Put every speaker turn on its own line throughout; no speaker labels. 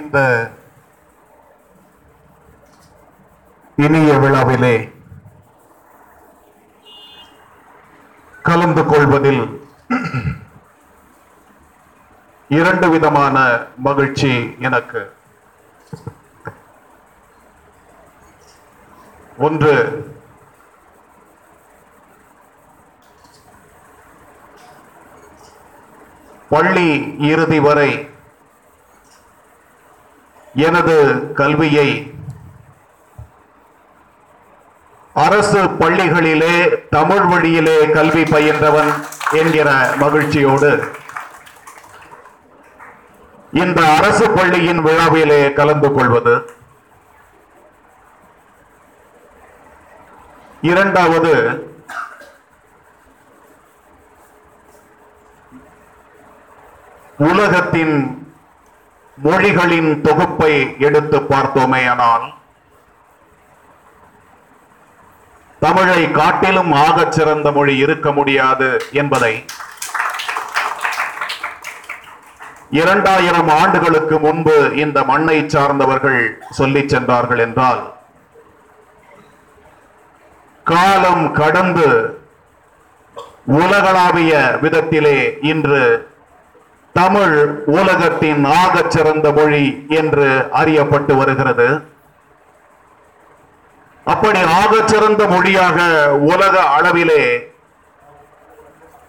இந்த இனிய விழாவிலே கலந்து கொள்வதில் இரண்டு விதமான மகிழ்ச்சி எனக்கு. ஒன்று பள்ளி இறுதி வரை எனது கல்வியை அரசு பள்ளிகளிலே தமிழ் வழியிலே கல்வி பயின்றவன் என்கிற மகிழ்ச்சியோடு இந்த அரசு பள்ளியின் விழாவிலே கலந்து கொள்வது. இரண்டாவது உலகத்தின் மொழிகளின் தொகுப்பை எடுத்து பார்த்தோமேயானால் தமிழை காட்டிலும் ஆகச் சிறந்த மொழி இருக்க முடியாது என்பதை இரண்டாயிரம் ஆண்டுகளுக்கு முன்பு இந்த மண்ணை சார்ந்தவர்கள் சொல்லிச் சென்றார்கள் என்றால் காலம் கடந்து உலகளாவிய விதத்திலே இன்று தமிழ் உலகத்தின் ஆகச் சிறந்த மொழி என்று அறியப்பட்டு வருகிறது. அப்படி ஆகச் சிறந்த மொழியாக உலக அளவிலே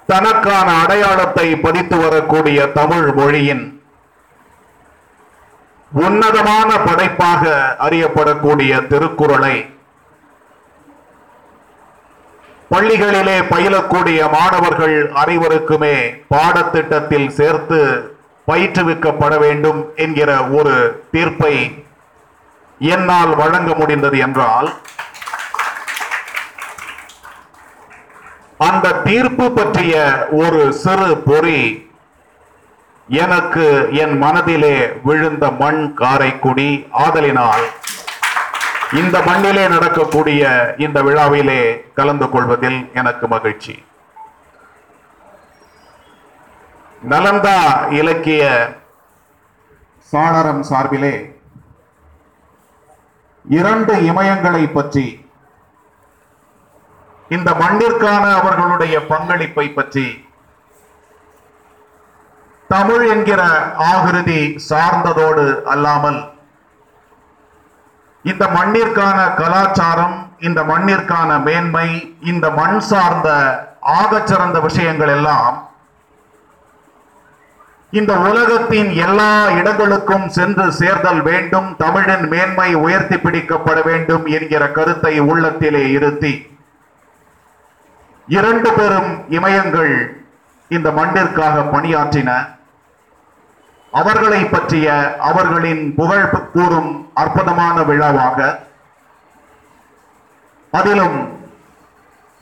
தனக்கான அடையாளத்தை பதித்து வரக்கூடிய தமிழ் மொழியின் உன்னதமான படைப்பாக அறியப்படக்கூடிய திருக்குறளை பள்ளிகளிலே பயிலக்கூடிய மாணவர்கள் அனைவருக்குமே பாடத்திட்டத்தில் சேர்த்து பயிற்றுவிக்கப்பட வேண்டும் என்கிற ஒரு தீர்ப்பை என்னால் வழங்க முடிந்தது என்றால் அந்த தீர்ப்பு பற்றிய ஒரு சிறு பொறி எனக்கு என் மனதிலே விழுந்த மண் காரைக்குடி. ஆதலினால் இந்த மண்ணிலே நடக்கக்கூடிய இந்த விழாவிலே கலந்து கொள்வதில் எனக்கு மகிழ்ச்சி. நலந்தா இலக்கிய சாளரம் சார்பிலே இரண்டு இமயங்களை பற்றி இந்த மண்ணிற்கான அவர்களுடைய பங்களிப்பை பற்றி தமிழ் என்கிற ஆகிருதி சார்ந்ததோடு அல்லாமல் இந்த மண்ணிற்கான கலாச்சாரம் இந்த மண்ணிற்கான மேன்மை இந்த மண் சார்ந்த ஆகச்சிறந்த விஷயங்கள் எல்லாம் இந்த உலகத்தின் எல்லா இடங்களுக்கும் சென்று சேர்தல் வேண்டும் தமிழின் மேன்மை உயர்த்தி பிடிக்கப்பட வேண்டும் என்கிற கருத்தை உள்ளத்திலே இருத்தி இரண்டு பெரும் இமயங்கள் இந்த மண்ணிற்காக பணியாற்றின. அவர்களை பற்றிய அவர்களின் புகழ் கூறும் அற்புதமான விழாவாக அதிலும்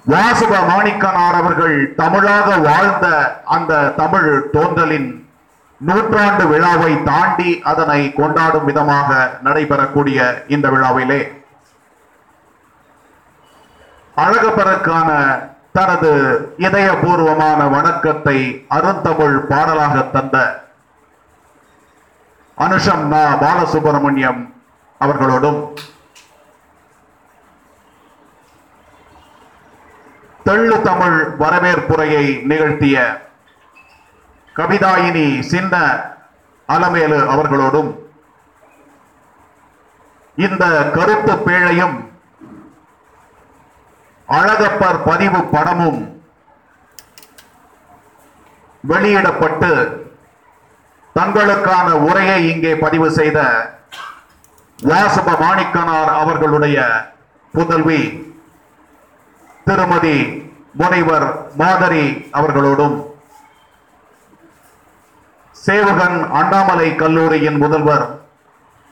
வாசுப மாணிக்கனார் அவர்கள் தமிழாக வாழ்ந்த அந்த தமிழ் தோன்றலின் நூற்றாண்டு விழாவை தாண்டி அதனை கொண்டாடும் விதமாக நடைபெறக்கூடிய இந்த விழாவிலே அழகப்பருக்கான தனது இதயபூர்வமான வணக்கத்தை அருந்தமிழ் பாடலாக தந்த அனுஷம் நா பாலசுப்ரமணியம் அவர்களோடும். தெள்ளு தமிழ் வரவேற்புரையை நிகழ்த்திய கவிதாயினி சின்ன அலமேலு அவர்களோடும். இந்த கருத்து பேழையும் அழகப்பர் பதிவு படமும் வெளியிடப்பட்டு தங்களுக்கான உரையை இங்கே பதிவு செய்த வாசப மாணிக்கனார் அவர்களுடைய புதல்வி திருமதி முனைவர் மாதரி அவர்களோடும் சேவகன் அண்ணாமலை கல்லூரியின் முதல்வர்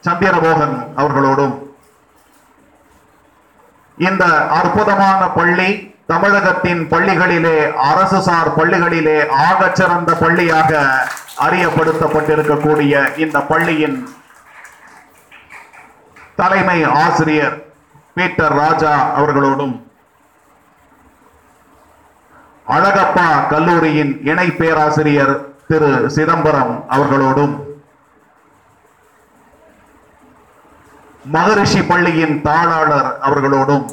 சந்திரமோகன் அவர்களோடும் இந்த அற்புதமான பள்ளி தமிழகத்தின் பள்ளிகளிலே அரசு சார் பள்ளிகளிலே ஆகச்சிறந்த பள்ளியாக அறியப்படுத்தப்பட்டிருக்கக்கூடிய இந்த பள்ளியின் தலைமை ஆசிரியர் பீட்டர் ராஜா அவர்களோடும் அழகப்பா கல்லூரியின் இணை பேராசிரியர் திரு சிதம்பரம் அவர்களோடும் மகரிஷி பள்ளியின் தாளாளர் அவர்களோடும்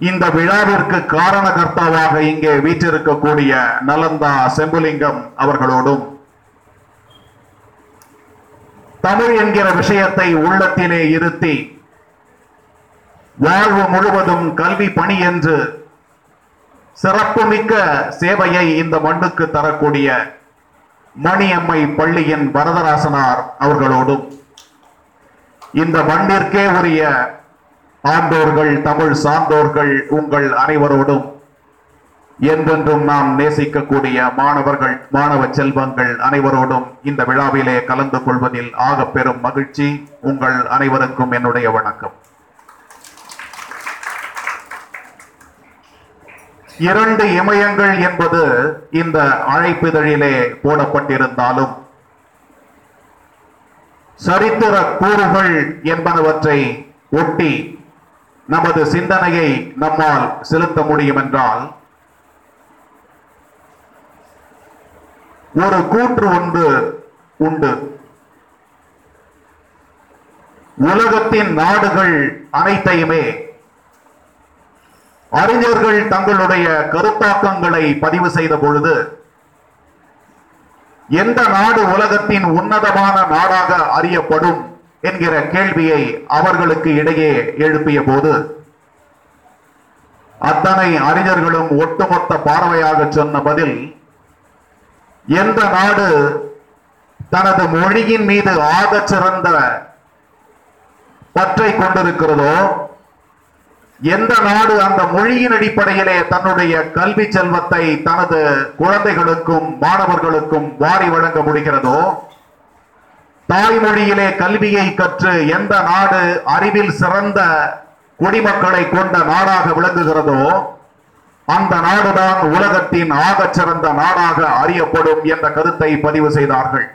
இந்த விழாவிற்கு காரணகர்த்தாவாக இங்கே வீற்றிருக்கக்கூடிய நலந்தா செம்புலிங்கம் அவர்களோடும் தமிழ் என்கிற விஷயத்தை உள்ளத்திலே இருத்தி வாழ்வு முழுவதும் கல்வி பணி என்று சிறப்புமிக்க சேவையை இந்த மண்ணுக்கு தரக்கூடிய மணியம்மை பள்ளியின் வரதராசனார் அவர்களோடும். இந்த மண்ணிற்கே உரிய ஆண்டோர்கள் தமிழ் சார்ந்தோர்கள் உங்கள் அனைவரோடும் என்றென்றும் நாம் நேசிக்கக்கூடிய மாணவர்கள் மாணவ செல்வங்கள் அனைவரோடும் இந்த விழாவிலே கலந்து கொள்வதில் ஆக பெரும் மகிழ்ச்சி. உங்கள் அனைவருக்கும் என்னுடைய வணக்கம். இரண்டு இமயங்கள் என்பது இந்த அழைப்பிதழிலே போடப்பட்டிருந்தாலும் சரித்திர கூறுகள் என்பனவற்றை ஒட்டி நமது சிந்தனையை நம்மால் செலுத்த முடியும் என்றால் ஒரு கூற்று ஒன்று உண்டு. உலகத்தின் நாடுகள் அனைத்தையுமே அறிஞர்கள் தங்களுடைய கருத்தாக்கங்களை பதிவு செய்த பொழுது எந்த நாடு உலகத்தின் உன்னதமான நாடாக அறியப்படும் என்கிற கேள்வியை அவர்களுக்கு இடையே எழுப்பிய போது அத்தனை அறிஞர்களும் ஒட்டுமொத்த பார்வையாக சொன்ன பதில் எந்த நாடு தனது மொழியின் மீது ஆகச் சிறந்த பற்றை கொண்டிருக்கிறதோ எந்த நாடு அந்த மொழியின் அடிப்படையிலே தன்னுடைய கல்வி செல்வத்தை தனது குழந்தைகளுக்கும் மாணவர்களுக்கும் வாரி வழங்க முடிகிறதோ தாய்மொழியிலே கல்வியை கற்று எந்த நாடு அறிவில் சிறந்த குடிமக்களை கொண்ட நாடாக விளங்குகிறதோ அந்த நாடுதான் உலகத்தின் ஆகச் சிறந்த நாடாக அறியப்படும் என்ற கருத்தை பதிவு செய்தார்கள்.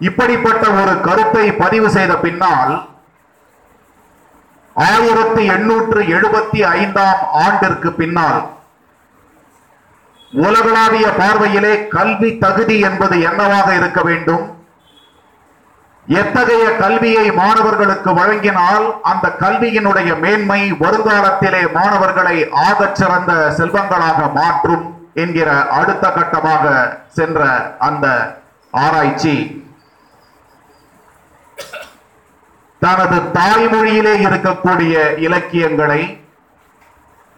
இப்படிப்பட்ட ஒரு கருத்தை பதிவு செய்த பின்னால் ஆயிரத்தி எண்ணூற்று எழுபத்தி ஐந்தாம் ஆண்டிற்கு பின்னால் உலகளாவிய பார்வையிலே கல்வி தகுதி என்பது என்னவாக இருக்க வேண்டும்? எத்தகைய கல்வியை மாணவர்களுக்கு வழங்கினால் அந்த கல்வியினுடைய மேன்மை வருங்காலத்திலே மாணவர்களை ஆகச் சிறந்த செல்வங்களாக மாற்றும் என்கிற அடுத்த கட்டமாக சென்ற அந்த ஆராய்ச்சி. தனது தாய்மொழியிலே இருக்கக்கூடிய இலக்கியங்களை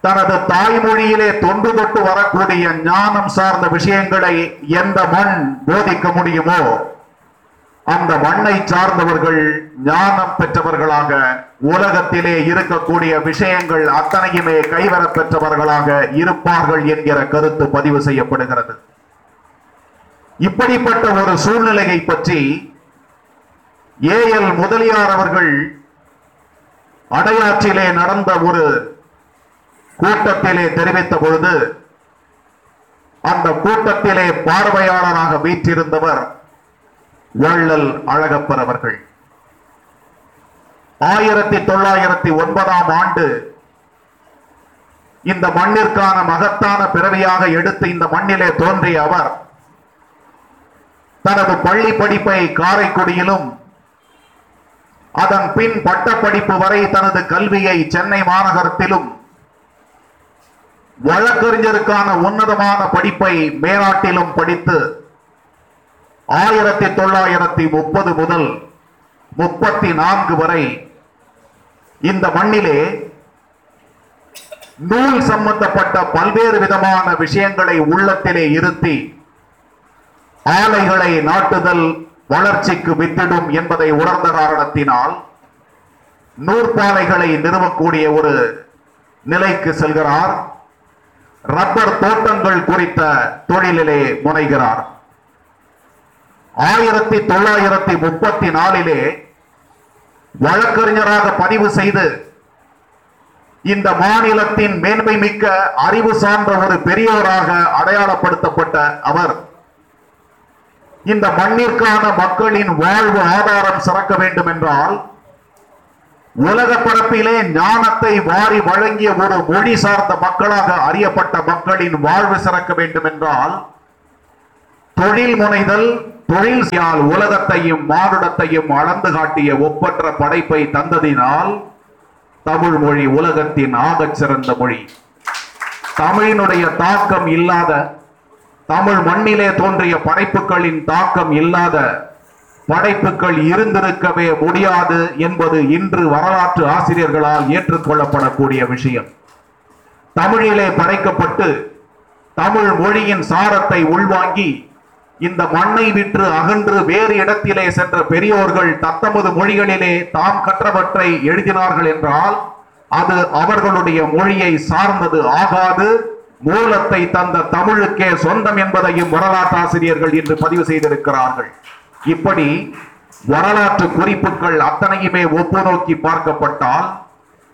தனது தாய்மொழியிலே தொண்டுபட்டு வரக்கூடிய ஞானம் சார்ந்த விஷயங்களை எந்த மண் போதிக்க முடியுமோ அந்த மண்ணை சார்ந்தவர்கள் ஞானம் பெற்றவர்களாக உலகத்திலே இருக்கக்கூடிய விஷயங்கள் அத்தனையுமே கைவரப் பெற்றவர்களாக இருப்பார்கள் என்கிற கருத்து பதிவு செய்யப்படுகிறது. இப்படிப்பட்ட ஒரு சூழ்நிலையை பற்றி ஏ எல் முதலியார் அவர்கள் அடையாற்றிலே நடந்த ஒரு கூட்டத்திலே தெரிவித்த பொழுது அந்த கூட்டத்திலே பார்வையாளராக வீற்றிருந்தவர் வள்ளல் அழகப்பர் அவர்கள். ஆயிரத்தி தொள்ளாயிரத்தி ஒன்பதாம் ஆண்டு இந்த மண்ணிற்கான மகத்தான பிறவியாக எடுத்து இந்த மண்ணிலே தோன்றிய அவர் தனது பள்ளி படிப்பை காரைக்குடியிலும் அதன் பின் பட்டப்படிப்பு வரை தனது கல்வியை சென்னை மாநகரத்திலும் வழக்கறிஞருக்கான உன்னதமான படிப்பை மேலாட்டிலும் படித்து ஆயிரத்தி தொள்ளாயிரத்தி முப்பது முதல் முப்பத்தி நான்கு வரை இந்த மண்ணிலே நூல் சம்பந்தப்பட்ட பல்வேறு விதமான விஷயங்களை உள்ளத்திலே இருத்தி ஆலைகளை நாட்டுதல் வளர்ச்சிக்கு வித்திடும் என்பதை உணர்ந்த காரணத்தினால் நூற்பாலைகளை நிறுவக்கூடிய ஒரு நிலைக்கு செல்கிறார். ரப்பர் தோட்டங்கள் குறித்த தொழிலிலே முனைகிறார். ஆயிரத்தி தொள்ளாயிரத்தி முப்பத்தி நாலிலே வழக்கறிஞராக பதிவு செய்து இந்த மாநிலத்தின் மேன்மை மிக்க அறிவு சார்ந்த ஒரு பெரியவராக அடையாளப்படுத்தப்பட்ட அவர். இந்த மண்ணிற்கான மக்களின் வாழ்வு ஆதாரம் சிறக்க வேண்டும் என்றால் உலக பரப்பிலே ஞானத்தை வாரி வழங்கிய ஒரு மொழி சார்ந்த மக்களாக அறியப்பட்ட மக்களின் வாழ்வு சிறக்க வேண்டும் என்றால் தொழில் முனைதல் தொழில் உலகத்தையும் மானுடத்தையும் அளந்து காட்டிய ஒப்பற்ற படைப்பை தந்ததினால் தமிழ் மொழி உலகத்தின் ஆகச் சிறந்த மொழி. தமிழினுடைய தாக்கம் இல்லாத தமிழ் மண்ணிலே தோன்றிய படைப்புகளின் தாக்கம் இல்லாத படைப்புகள் இருந்திருக்கவே முடியாது என்பது இன்று வரலாற்று ஆசிரியர்களால் ஏற்றுக்கொள்ளப்படக்கூடிய விஷயம். தமிழிலே படைக்கப்பட்டு தமிழ் மொழியின் சாரத்தை உள்வாங்கி இந்த மண்ணை விற்று அகன்று வேறு இடத்திலே சென்ற பெரியோர்கள் தத்தமது மொழிகளிலே தாம் கற்றவற்றை எழுதினார்கள் என்றால் அது அவர்களுடைய மொழியை சார்ந்தது ஆகாது. மூலத்தை தந்த தமிழுக்கே சொந்தம் என்பதையும் வரலாற்று ஆசிரியர்கள் இன்று பதிவு செய்திருக்கிறார்கள். இப்படி வரலாற்று குறிப்புகள் அத்தனையுமே ஒப்பு நோக்கி பார்க்கப்பட்டால்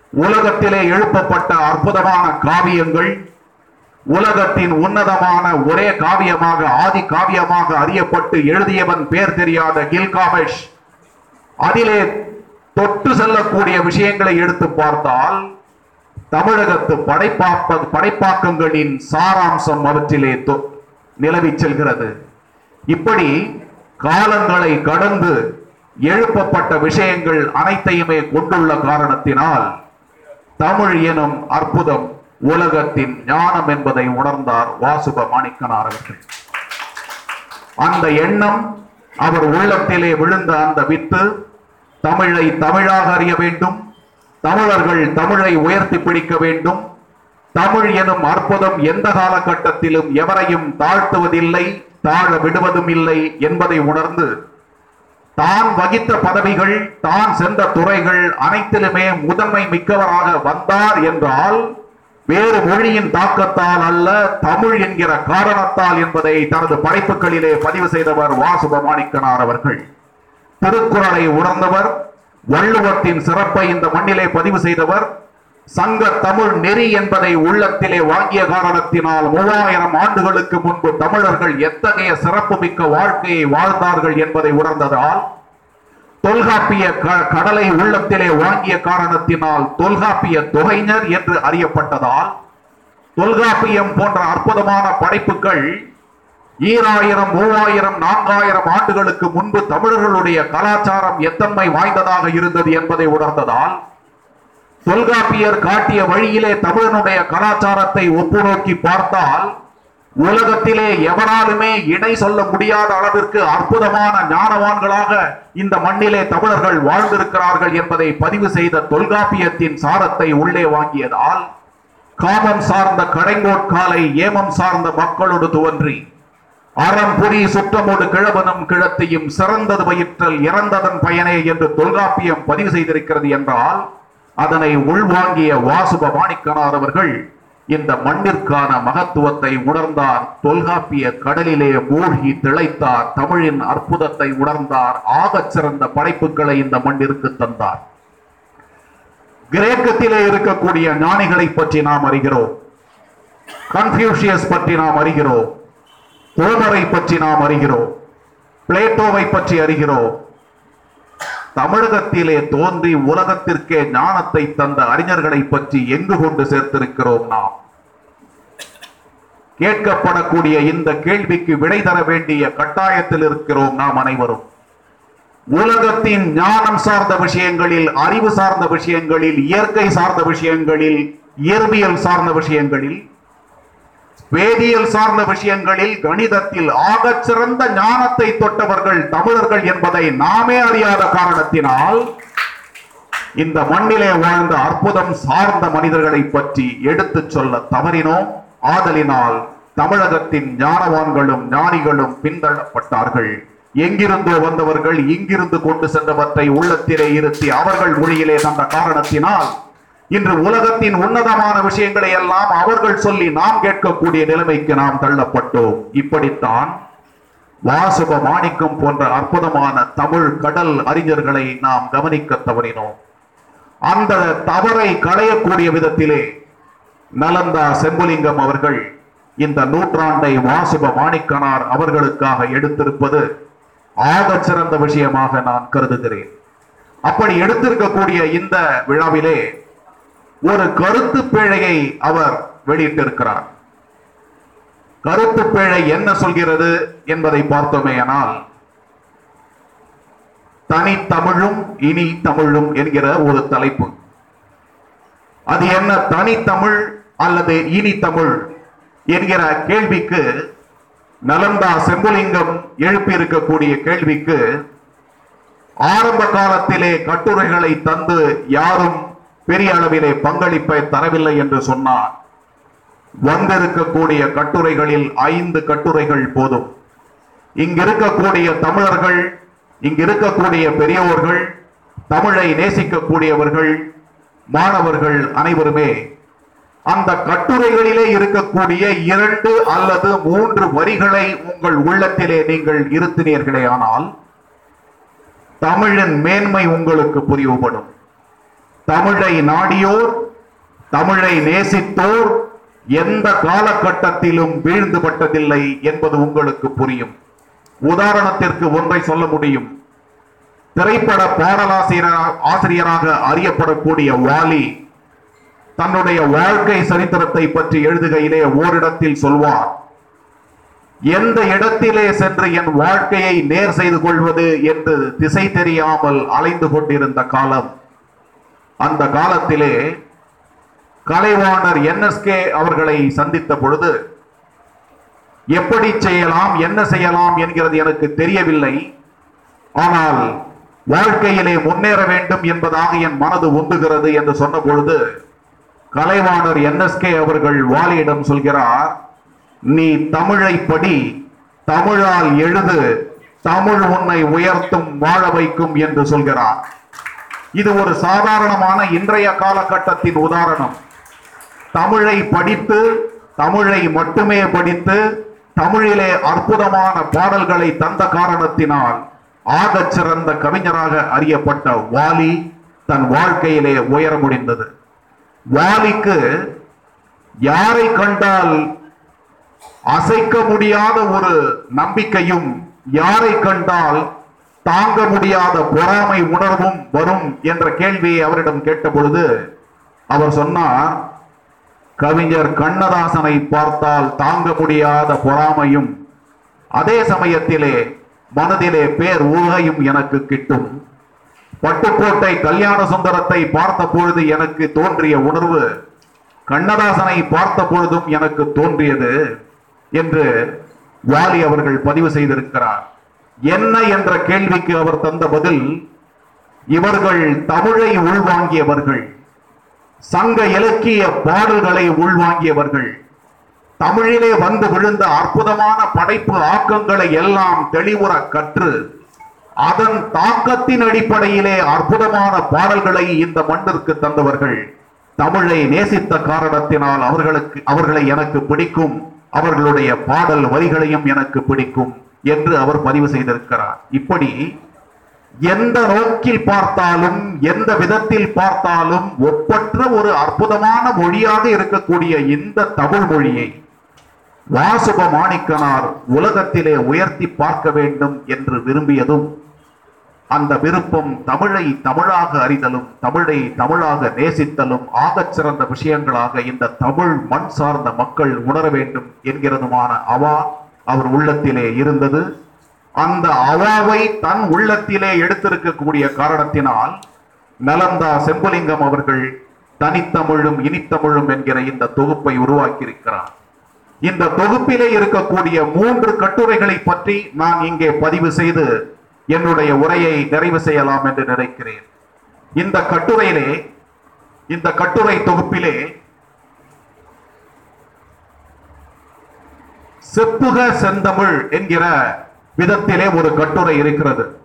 உலகத்திலே எழுப்பப்பட்ட அற்புதமான காவியங்கள் உலகத்தின் உன்னதமான ஒரே காவியமாக ஆதி காவியமாக அறியப்பட்டு எழுதியவன் பேர் தெரியாத கில்காமேஷ் அதிலே தொட்டு செல்லக்கூடிய விஷயங்களை எடுத்து பார்த்தால் தமிழகத்து படைப்பாக்க படைப்பாக்கங்களின் சாராம்சம் அவற்றிலே தொ- நிலவிச் செல்கிறது. இப்படி காலங்களை கடந்து எழுப்பப்பட்ட விஷயங்கள் அனைத்தையுமே கொண்டுள்ள காரணத்தினால் தமிழ் எனும் அற்புதம் உலகத்தின் ஞானம் என்பதை உணர்ந்தார் வாசுப மாணிக்கனார் அவர்கள். அந்த எண்ணம் அவர் உள்ளத்திலே விழுந்த அந்த வித்து தமிழை தமிழாக அறிய வேண்டும் தமிழர்கள் தமிழை உயர்த்தி பிடிக்க வேண்டும் தமிழ் எனும் அற்புதம் எந்த காலகட்டத்திலும் எவரையும் தாழ்த்துவதில்லை தாழ விடுவதும் இல்லை என்பதை உணர்ந்து தான் வகித்த பதவிகள் தான் சென்ற துறைகள் அனைத்திலுமே முதன்மை மிக்கவராக வந்தார் என்றால் வேறு மொழியின் தாக்கத்தால் அல்ல தமிழ் என்கிற காரணத்தால் என்பதை தனது படைப்புகளிலே பதிவு செய்தவர் வாசுபமாணிக்கனார் அவர்கள். திருக்குறளை உணர்ந்தவர் வள்ளுவத்தின் சிறப்பை இந்த மண்ணிலே பதிவு செய்தவர் சங்க தமிழ் நெறி என்பதை உள்ளத்திலே வாங்கிய காரணத்தினால் மூவாயிரம் ஆண்டுகளுக்கு முன்பு தமிழர்கள் எத்தகைய சிறப்புமிக்க வாழ்க்கையை வாழ்ந்தார்கள் என்பதை உணர்ந்ததால் தொல்காப்பிய க- கடலை உள்ளத்திலே வாங்கிய காரணத்தினால் தொல்காப்பிய தொகைஞர் என்று அறியப்பட்டதால் தொல்காப்பியம் போன்ற அற்புதமான படைப்புகள் ஈராயிரம் மூவாயிரம் நான்காயிரம் ஆண்டுகளுக்கு முன்பு தமிழர்களுடைய கலாச்சாரம் எத்தன்மை வாய்ந்ததாக இருந்தது என்பதை உணர்ந்ததால் தொல்காப்பியர் காட்டிய வழியிலே தமிழனுடைய கலாச்சாரத்தை ஒப்புநோக்கி பார்த்தால் உலகத்திலே எவராலுமே இணை சொல்ல முடியாத அளவிற்கு அற்புதமான ஞானவான்களாக இந்த மண்ணிலே தமிழர்கள் வாழ்ந்திருக்கிறார்கள் என்பதை பதிவு செய்த தொல்காப்பியத்தின் சாரத்தை உள்ளே வாங்கியதால் காமம் சார்ந்த கடைங்கோட்காலை ஏமம் சார்ந்த மக்களோடு துவன்றி அறம் புரி சுற்றமோடு கிழவனும் கிழத்தையும் சிறந்தது பயிற்றல் இறந்ததன் பயனே என்று தொல்காப்பியம் பதிவு செய்திருக்கிறது என்றால் அதனை உள்வாங்கிய வாசுப மாணிக்கனார் அவர்கள் இந்த மண்ணிற்கான மகத்துவத்தை உணர்ந்தார் தொல்காப்பிய கடலிலே மூழ்கி திளைத்தார் தமிழின் அற்புதத்தை உணர்ந்தார் ஆகச் சிறந்த படைப்புகளை இந்த மண்ணிற்கு தந்தார். கிரேக்கத்திலே இருக்கக்கூடிய ஞானிகளை பற்றி நாம் அறிகிறோம். கன்ஃபியூஷியஸ் பற்றி நாம் அறிகிறோம். ஹோமரை பற்றி நாம் அறிகிறோம். பிளேட்டோவை பற்றி அறிகிறோம். தமிழகத்திலே தோன்றி உலகத்திற்கே ஞானத்தை தந்த அறிஞர்களை பற்றி எங்கு கொண்டு சேர்த்திருக்கிறோம் நாம்? கேட்கப்படக்கூடிய இந்த கேள்விக்கு விடை தர வேண்டிய கட்டாயத்தில் இருக்கிறோம் நாம் அனைவரும். உலகத்தின் ஞானம் சார்ந்த விஷயங்களில் அறிவு சார்ந்த விஷயங்களில் இயற்கை சார்ந்த விஷயங்களில் இயற்பியல் சார்ந்த விஷயங்களில் வேதியியல் சார்ந்த விஷயங்களில் கணிதத்தில் ஆகச் சிறந்த ஞானத்தை தொட்டவர்கள் தமிழர்கள் என்பதை நாமே அறியாத காரணத்தினால் இந்த மண்ணிலே வாழ்ந்த அற்புதம் சார்ந்த மனிதர்களை பற்றி எடுத்துச் சொல்ல தவறினோம். ஆதலினால் தமிழகத்தின் ஞானவான்களும் ஞானிகளும் பின்தள்ளப்பட்டார்கள். எங்கிருந்தோ வந்தவர்கள் இங்கிருந்து கொண்டு சென்றவற்றை உள்ளத்திலே இருத்தி அவர்கள் மொழியிலே தந்த காரணத்தினால் இன்று உலகத்தின் உன்னதமான விஷயங்களை எல்லாம் அவர்கள் சொல்லி நாம் கேட்கக்கூடிய நிலைமைக்கு நாம் தள்ளப்பட்டோம். இப்படித்தான் வாசுப மாணிக்கம் போன்ற அற்புதமான தமிழ் கடல் அறிஞர்களை நாம் கவனிக்க தவறினோம். அந்த தவறை களையக்கூடிய விதத்திலே நலந்தா செம்புலிங்கம் அவர்கள் இந்த நூற்றாண்டை வாசுப மாணிக்கனார் அவர்களுக்காக எடுத்திருப்பது ஆகச் சிறந்த விஷயமாக நான் கருதுகிறேன். அப்படி எடுத்திருக்கக்கூடிய இந்த விழாவிலே ஒரு கருத்து பிழையை அவர் வெளியிட்டிருக்கிறார். கருத்து பிழை என்ன சொல்கிறது என்பதை பார்த்தோமேயானால் தனித்தமிழும் இனி தமிழும் என்கிற ஒரு தலைப்பு. அது என்ன தனித்தமிழ் அல்லது இனி தமிழ் என்கிற கேள்விக்கு நலந்தா செம்புலிங்கம் எழுப்பியிருக்கக்கூடிய கேள்விக்கு ஆரம்ப காலத்திலே கட்டுரைகளை தந்து யாரும் பெரிய அளவிலே பங்களிப்பை தரவில்லை என்று சொன்னார். வந்திருக்கக்கூடிய கட்டுரைகளில் ஐந்து கட்டுரைகள் போதும். இங்கிருக்கக்கூடிய தமிழர்கள் இங்கிருக்கக்கூடிய இருக்கக்கூடிய பெரியோர்கள் தமிழை நேசிக்கக்கூடியவர்கள் மாணவர்கள் அனைவருமே அந்த கட்டுரைகளிலே இருக்கக்கூடிய இரண்டு அல்லது மூன்று வரிகளை உங்கள் உள்ளத்திலே நீங்கள் இருத்தினீர்களே ஆனால் தமிழின் மேன்மை உங்களுக்கு புரிவுபடும். தமிழை நாடியோர் தமிழை நேசித்தோர் எந்த காலகட்டத்திலும் வீழ்ந்துபட்டதில்லை என்பது உங்களுக்கு புரியும். உதாரணத்திற்கு ஒன்றை சொல்ல முடியும். திரைப்பட பாடலாசிரியர் ஆசிரியராக அறியப்படக்கூடிய வாலி தன்னுடைய வாழ்க்கை சரித்திரத்தை பற்றி எழுதுகையிலே ஓரிடத்தில் சொல்வார் எந்த இடத்திலே சென்று என் வாழ்க்கையை நேர் செய்து கொள்வது என்று திசை தெரியாமல் அலைந்து கொண்டிருந்த காலம் அந்த காலத்திலே கலைவாணர் என்எஸ்கே அவர்களை சந்தித்த பொழுது எப்படி செய்யலாம் என்ன செய்யலாம் என்கிறது எனக்கு தெரியவில்லை. ஆனால் வாழ்க்கையிலே முன்னேற வேண்டும் என்பதாக என் மனது உந்துகிறது என்று சொன்ன பொழுது கலைவாணர் என்எஸ்கே அவர்கள் வாலியிடம் சொல்கிறார் நீ தமிழை படி தமிழால் எழுது தமிழ் உன்னை உயர்த்தும் வாழ வைக்கும் என்று சொல்கிறார். இது ஒரு சாதாரணமான இன்றைய காலகட்டத்தின் உதாரணம். தமிழை படித்து தமிழை மட்டுமே படித்து தமிழிலே அற்புதமான பாடல்களை தந்த காரணத்தினால் ஆகச் சிறந்த கவிஞராக அறியப்பட்ட வாலி தன் வாழ்க்கையிலே உயர முடிந்தது. வாலிக்கு யாரை கண்டால் அசைக்க முடியாத ஒரு நம்பிக்கையும் யாரை கண்டால் தாங்க முடியாத பொறாமை உணர்வும் வரும் என்ற கேள்வியை அவரிடம் கேட்ட பொழுது அவர் சொன்னார் கவிஞர் கண்ணதாசனை பார்த்தால் தாங்க முடியாத பொறாமையும் அதே சமயத்திலே மனதிலே பேர் ஊகையும் எனக்கு கிட்டும். பட்டுக்கோட்டை கல்யாண சுந்தரத்தை பார்த்த பொழுது எனக்கு தோன்றிய உணர்வு கண்ணதாசனை பார்த்த பொழுதும் எனக்கு தோன்றியது என்று வாலி அவர்கள் பதிவு செய்திருக்கிறார். என்ன என்ற கேள்விக்கு அவர் தந்த பதில் இவர்கள் தமிழை உள்வாங்கியவர்கள் சங்க இலக்கிய பாடல்களை உள்வாங்கியவர்கள் தமிழிலே வந்து விழுந்த அற்புதமான படைப்பு ஆக்கங்களை எல்லாம் தெளிவுற கற்று அதன் தாக்கத்தின் அடிப்படையிலே அற்புதமான பாடல்களை இந்த மண்ணிற்கு தந்தவர்கள். தமிழை நேசித்த காரணத்தினால் அவர்களுக்கு அவர்களை எனக்கு பிடிக்கும் அவர்களுடைய பாடல் வரிகளையும் எனக்கு பிடிக்கும். என்று அவர் பதிவு செய்திருக்கிறார். இப்படி எந்த நோக்கில் பார்த்தாலும் எந்த விதத்தில் பார்த்தாலும் ஒப்பற்ற ஒரு அற்புதமான மொழியாக இருக்கக்கூடிய இந்த தமிழ் மொழியை வாசுப மாணிக்கனார் உலகத்திலே உயர்த்தி பார்க்க வேண்டும் என்று விரும்பியதும் அந்த விருப்பம் தமிழை தமிழாக அறிதலும் தமிழை தமிழாக நேசித்தலும் ஆகச் சிறந்த விஷயங்களாக இந்த தமிழ் மண் சார்ந்த மக்கள் உணர வேண்டும் என்கிறதுமான அவா அவர் உள்ளத்திலே இருந்தது. அந்த அவாவை தன் உள்ளத்திலே எடுத்திருக்கக்கூடிய காரணத்தினால் நலந்தா செம்பலிங்கம் அவர்கள் தனித்தமிழும் இனித்தமிழும் என்கிற இந்த தொகுப்பை உருவாக்கியிருக்கிறார். இந்த தொகுப்பிலே இருக்கக்கூடிய மூன்று கட்டுரைகளை பற்றி நான் இங்கே பதிவு செய்து என்னுடைய உரையை நிறைவு செய்யலாம் என்று நினைக்கிறேன். இந்த கட்டுரையிலே இந்த கட்டுரை தொகுப்பிலே செப்புக செந்தமிழ் என்கிற விதத்திலே ஒரு கட்டுரை இருக்கிறது.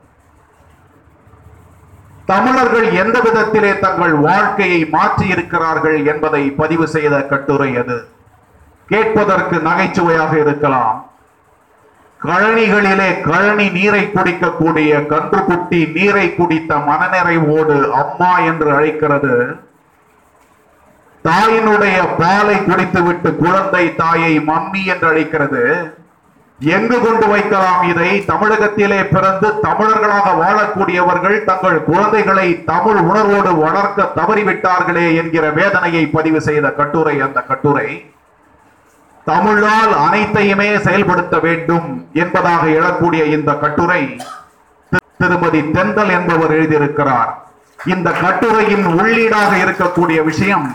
தமிழர்கள் எந்த விதத்திலே தங்கள் வாழ்க்கையை மாற்றி இருக்கிறார்கள் என்பதை பதிவு செய்த கட்டுரை அது. கேட்பதற்கு நகைச்சுவையாக இருக்கலாம். கழனிகளிலே கழனி நீரை குடிக்கக்கூடிய கன்று குட்டி நீரை குடித்த மனநிறைவோடு அம்மா என்று அழைக்கிறது. தாயினுடைய பாலை குடித்துவிட்டு குழந்தை தாயை மம்மி என்று அழைக்கிறது. எங்கு கொண்டு வைக்கலாம் இதை? தமிழகத்திலே பிறந்து தமிழர்களாக வாழக்கூடியவர்கள் தங்கள் குழந்தைகளை தமிழ் உணர்வோடு வளர்க்க தவறிவிட்டார்களே என்கிற வேதனையை பதிவு செய்த கட்டுரை அந்த கட்டுரை. தமிழால் அனைத்தையுமே செயல்படுத்த வேண்டும் என்பதாக எழக்கூடிய இந்த கட்டுரை திருமதி தெந்தல் என்பவர் எழுதியிருக்கிறார். இந்த கட்டுரையின் உள்ளீடாக இருக்கக்கூடிய விஷயம்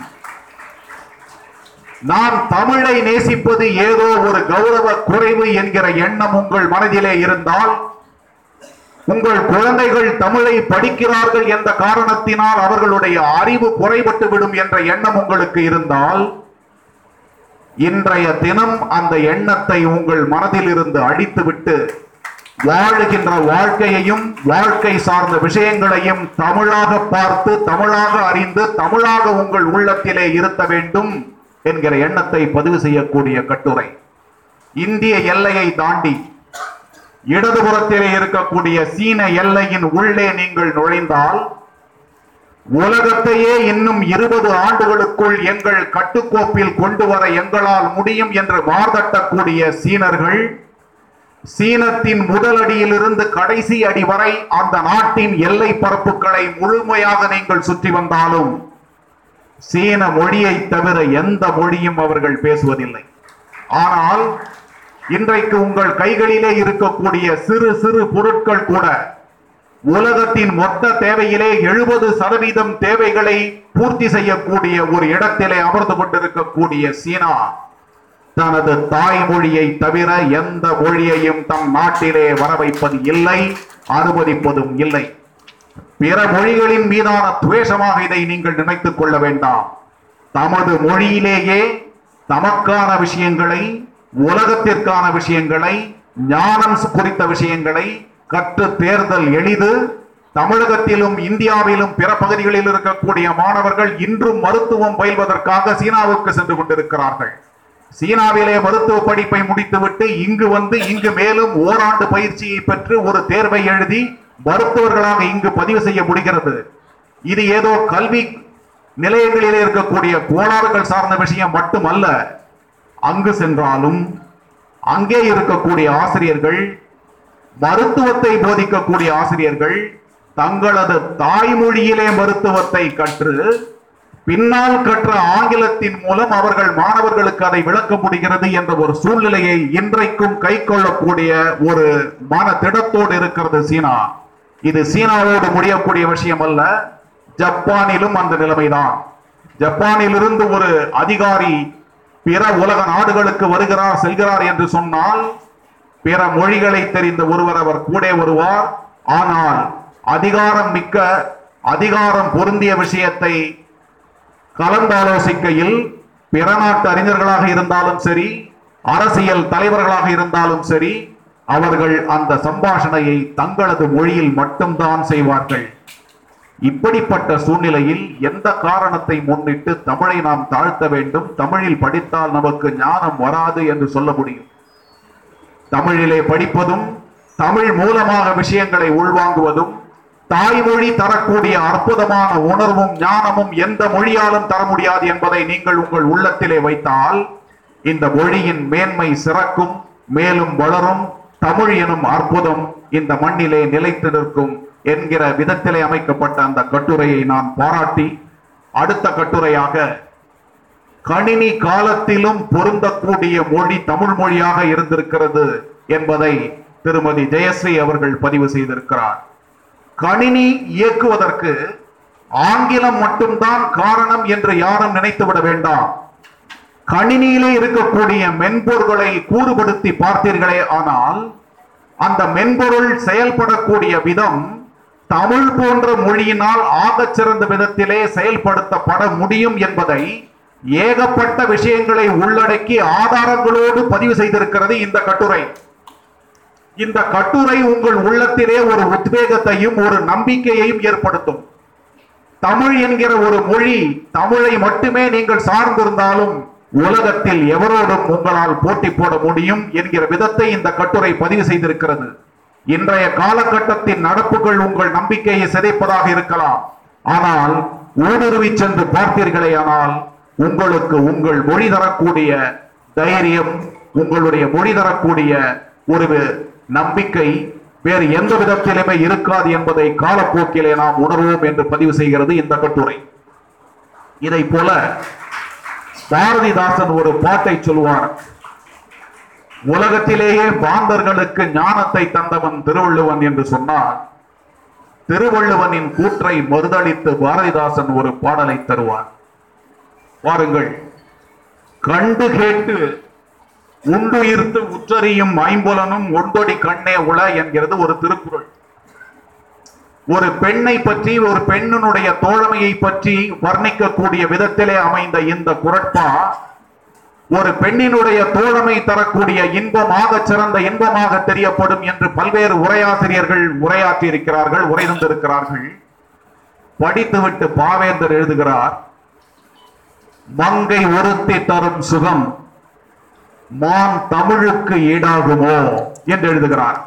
நான் தமிழை நேசிப்பது ஏதோ ஒரு கௌரவ குறைவு என்கிற எண்ணம் உங்கள் மனதிலே இருந்தால் உங்கள் குழந்தைகள் தமிழை படிக்கிறார்கள் என்ற காரணத்தினால் அவர்களுடைய அறிவு குறைபட்டு விடும் என்ற எண்ணம் உங்களுக்கு இருந்தால் இன்றைய தினம் அந்த எண்ணத்தை உங்கள் மனதில் இருந்து அடித்துவிட்டு வாழுகின்ற வாழ்க்கையையும் வாழ்க்கை சார்ந்த விஷயங்களையும் தமிழாக பார்த்து தமிழாக அறிந்து தமிழாக உங்கள் உள்ளத்திலே இருத்த வேண்டும். என்கிற எண்ணத்தை பதிவு செய்யக்கூடிய கட்டுரை. இந்திய எல்லையை தாண்டி இடதுபுறத்திலே இருக்கக்கூடிய சீன எல்லையின் உள்ளே நீங்கள் நுழைந்தால் உலகத்தையே இன்னும் இருபது ஆண்டுகளுக்குள் எங்கள் கட்டுக்கோப்பில் கொண்டு வர எங்களால் முடியும் என்று வார்தட்டக்கூடிய சீனர்கள் சீனத்தின் முதல் அடியிலிருந்து கடைசி அடி வரை அந்த நாட்டின் எல்லை பரப்புகளை முழுமையாக நீங்கள் சுற்றி வந்தாலும் சீன மொழியை தவிர எந்த மொழியும் அவர்கள் பேசுவதில்லை. ஆனால் இன்றைக்கு உங்கள் கைகளிலே இருக்கக்கூடிய சிறு சிறு பொருட்கள் கூட உலகத்தின் மொத்த தேவையிலே எழுபது சதவீதம் தேவைகளை பூர்த்தி செய்யக்கூடிய ஒரு இடத்திலே அமர்ந்து கொண்டிருக்கக்கூடிய சீனா தனது தாய்மொழியை தவிர எந்த மொழியையும் தம் நாட்டிலே வர வைப்பது இல்லை அனுமதிப்பதும் இல்லை. பிற மொழிகளின் மீதான துவேஷமாக இதை நீங்கள் நினைத்துக் கொள்ள வேண்டாம். தமது மொழியிலேயே தமக்கான விஷயங்களை உலகத்திற்கான விஷயங்களை ஞானம் குறித்த விஷயங்களை கற்று தேர்தல் எளிது. தமிழகத்திலும் இந்தியாவிலும் பிற பகுதிகளில் இருக்கக்கூடிய மாணவர்கள் இன்றும் மருத்துவம் பயில்வதற்காக சீனாவுக்கு சென்று கொண்டிருக்கிறார்கள். சீனாவிலே மருத்துவ படிப்பை முடித்துவிட்டு இங்கு வந்து இங்கு மேலும் ஓராண்டு பயிற்சியை பெற்று ஒரு தேர்வை எழுதி மருத்துவர்களாக இங்கு பதிவு செய்ய முடிகிறது. இது ஏதோ கல்வி நிலையங்களிலே இருக்கக்கூடிய கோளாறுகள் சார்ந்த விஷயம் மட்டுமல்ல. அங்கு சென்றாலும் அங்கே இருக்கக்கூடிய ஆசிரியர்கள் மருத்துவத்தை போதிக்கக்கூடிய ஆசிரியர்கள் தங்களது தாய்மொழியிலே மருத்துவத்தை கற்று பின்னால் கற்ற ஆங்கிலத்தின் மூலம் அவர்கள் மாணவர்களுக்கு அதை விளக்க முடிகிறது என்ற ஒரு சூழ்நிலையை இன்றைக்கும் கை கொள்ளக்கூடிய ஒரு மன திடத்தோடு இருக்கிறது சீனா. இது சீனாவோடு முடியக்கூடிய விஷயம் அல்ல ஜப்பானிலும் அந்த நிலைமைதான். ஜப்பானிலிருந்து ஒரு அதிகாரி பிற உலக நாடுகளுக்கு வருகிறார் செல்கிறார் என்று சொன்னால் பிற மொழிகளை தெரிந்த ஒருவர் அவர் கூட வருவார். ஆனால் அதிகாரம் மிக்க அதிகாரம் பொருந்திய விஷயத்தை கலந்தாலோசிக்கையில் பிற நாட்டு அறிஞர்களாக இருந்தாலும் சரி அரசியல் தலைவர்களாக இருந்தாலும் சரி அவர்கள் அந்த சம்பாஷணையை தங்களது மொழியில் மட்டும்தான் செய்வார்கள். இப்படிப்பட்ட சூழ்நிலையில் எந்த காரணத்தை முன்னிட்டு தமிழை நாம் தாழ்த்த வேண்டும்? தமிழில் படித்தால் நமக்கு ஞானம் வராது என்று சொல்ல முடியும். தமிழிலே படிப்பதும் தமிழ் மூலமாக விஷயங்களை உள்வாங்குவதும் தாய்மொழி தரக்கூடிய அற்புதமான உணர்வும் ஞானமும் எந்த மொழியாலும் தர முடியாது என்பதை நீங்கள் உங்கள் உள்ளத்திலே வைத்தால் இந்த மொழியின் மேன்மை சிறக்கும் மேலும் வளரும் தமிழ் எனும் அற்புதம் இந்த மண்ணிலே நிலைத்து நிற்கும் என்கிற விதத்திலே அமைக்கப்பட்ட அந்த கட்டுரையை நான் பாராட்டி அடுத்த கட்டுரையாக கணினி காலத்திலும் பொருந்தக்கூடிய மொழி தமிழ் மொழியாக இருந்திருக்கிறது என்பதை திருமதி ஜெயஸ்ரீ அவர்கள் பதிவு செய்திருக்கிறார். கணினி இயக்குவதற்கு ஆங்கிலம் மட்டும்தான் காரணம் என்று யாரும் நினைத்துவிட வேண்டாம். கணினியிலே இருக்கக்கூடிய மென்பொருள்களை கூறுபடுத்தி பார்த்தீர்களே ஆனால் அந்த மென்பொருள் செயல்படக்கூடிய விதம் தமிழ் போன்ற மொழியினால் ஆகச் சிறந்த விதத்திலே செயல்படுத்தப்பட முடியும் என்பதை ஏகப்பட்ட விஷயங்களை உள்ளடக்கி ஆதாரங்களோடு பதிவு செய்திருக்கிறது இந்த கட்டுரை. இந்த கட்டுரை உங்கள் உள்ளத்திலே ஒரு உத்வேகத்தையும் ஒரு நம்பிக்கையையும் ஏற்படுத்தும். தமிழ் என்கிற ஒரு மொழி தமிழை மட்டுமே நீங்கள் சார்ந்திருந்தாலும் உலகத்தில் எவரோடும் உங்களால் போட்டி போட முடியும் என்கிற விதத்தை இந்த கட்டுரை பதிவு செய்திருக்கிறது. இன்றைய காலகட்டத்தின் நடப்புகள் உங்கள் நம்பிக்கையை சிதைப்பதாக இருக்கலாம். ஆனால் ஊடுருவி சென்று பார்த்தீர்களே ஆனால் உங்களுக்கு உங்கள் மொழி தரக்கூடிய தைரியம் உங்களுடைய மொழி தரக்கூடிய ஒரு நம்பிக்கை வேறு எந்த விதத்திலுமே இருக்காது என்பதை காலப்போக்கிலே நாம் உணர்வோம் என்று பதிவு செய்கிறது இந்த கட்டுரை. இதை போல பாரதிதாசன் ஒரு பாட்டை சொல்வார் உலகத்திலேயே பாந்தர்களுக்கு ஞானத்தை தந்தவன் திருவள்ளுவன் என்று சொன்னார் திருவள்ளுவனின் கூற்றை மறுதளித்து பாரதிதாசன் ஒரு பாடலை தருவார். பாருங்கள் கண்டு கேட்டு உண்டுயிர்த்து உற்றறியும் ஐம்புலனும் ஒன்றொடி கண்ணே உள என்கிறது ஒரு திருக்குறள். ஒரு பெண்ணை பற்றி ஒரு பெண்ணினுடைய தோழமையை பற்றி வர்ணிக்கக்கூடிய விதத்திலே அமைந்த இந்த குரட்பா ஒரு பெண்ணினுடைய தோழமை தரக்கூடிய இன்பமாக சிறந்த இன்பமாக தெரியப்படும் என்று பல்வேறு உரையாசிரியர்கள் உரையாற்றி இருக்கிறார்கள் உரை தந்திருக்கிறார்கள் படித்துவிட்டு பாவேந்தர் எழுதுகிறார் மங்கை ஒருத்தி தரும் சுகம் மான் தமிழுக்கு ஈடாகுமோ? என்று எழுதுகிறார்.